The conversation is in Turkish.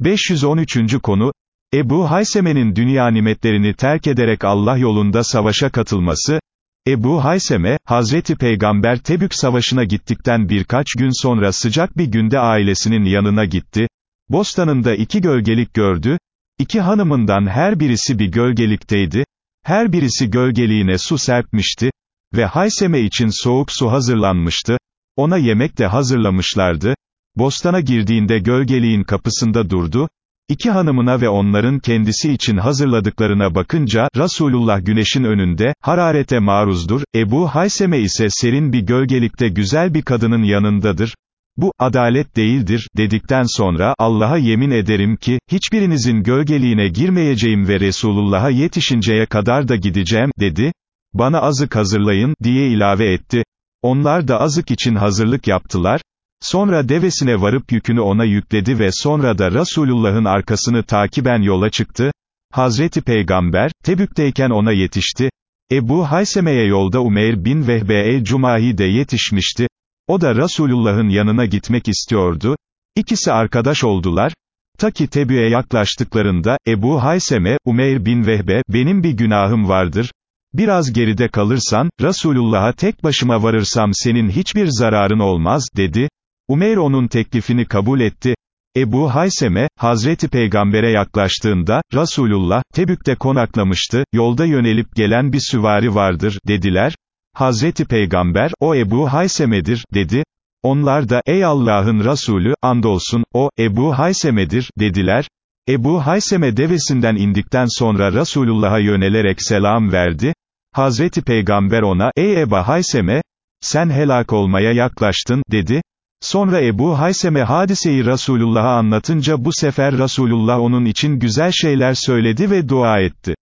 513. konu, Ebu Hayseme'nin dünya nimetlerini terk ederek Allah yolunda savaşa katılması, Ebu Hayseme, Hazreti Peygamber Tebük Savaşı'na gittikten birkaç gün sonra sıcak bir günde ailesinin yanına gitti, bostanında iki gölgelik gördü, iki hanımından her birisi bir gölgelikteydi, her birisi gölgeliğine su serpmişti, ve Hayseme için soğuk su hazırlanmıştı, ona yemek de hazırlamışlardı, bostana girdiğinde gölgeliğin kapısında durdu, İki hanımına ve onların kendisi için hazırladıklarına bakınca, Resulullah güneşin önünde, hararete maruzdur, Ebu Hayseme ise serin bir gölgelikte güzel bir kadının yanındadır, bu, adalet değildir, dedikten sonra, Allah'a yemin ederim ki, hiçbirinizin gölgeliğine girmeyeceğim ve Resulullah'a yetişinceye kadar da gideceğim, dedi, bana azık hazırlayın, diye ilave etti, onlar da azık için hazırlık yaptılar, Sonra devesine varıp yükünü ona yükledi ve sonra da Resulullah'ın arkasını takiben yola çıktı. Hazreti Peygamber, Tebük'teyken ona yetişti. Ebu Hayseme'ye yolda Umeyr bin Vehbe el-Cumahi de yetişmişti. O da Resulullah'ın yanına gitmek istiyordu. İkisi arkadaş oldular. Ta ki Tebü'ye yaklaştıklarında, Ebu Hayseme, Umeyr bin Vehbe, benim bir günahım vardır. Biraz geride kalırsan, Resulullah'a tek başıma varırsam senin hiçbir zararın olmaz, dedi. Umeyr onun teklifini kabul etti. Ebu Hayseme, Hazreti Peygamber'e yaklaştığında, Resulullah, Tebük'te konaklamıştı, yolda yönelip gelen bir süvari vardır, dediler. Hazreti Peygamber, o Ebu Hayseme'dir, dedi. Onlar da, ey Allah'ın Resulü, andolsun, o, Ebu Hayseme'dir, dediler. Ebu Hayseme devesinden indikten sonra Resulullah'a yönelerek selam verdi. Hazreti Peygamber ona, ey Ebu Hayseme, sen helak olmaya yaklaştın, dedi. Sonra Ebu Hayseme hadiseyi Resulullah'a anlatınca bu sefer Resulullah onun için güzel şeyler söyledi ve dua etti.